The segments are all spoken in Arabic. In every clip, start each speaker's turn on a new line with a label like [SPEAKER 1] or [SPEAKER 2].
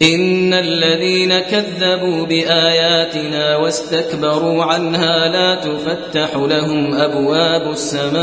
[SPEAKER 1] إن الذين كذبوا بآياتنا واستكبروا عنها لا تفتح لهم أبواب السماء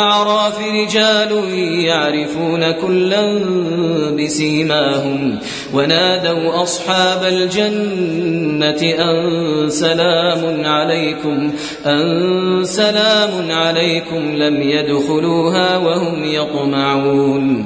[SPEAKER 1] الأعراف رجال يعرفون كلا بسيماهم ونادوا أصحاب الجنة أن سلام عليكم أن سلام عليكم لم يدخلوها وهم يطمعون.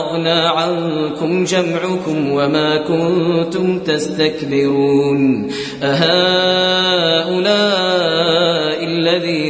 [SPEAKER 1] أغنى عنكم جمعكم وما كنتم تستكبرون أهؤلاء الذين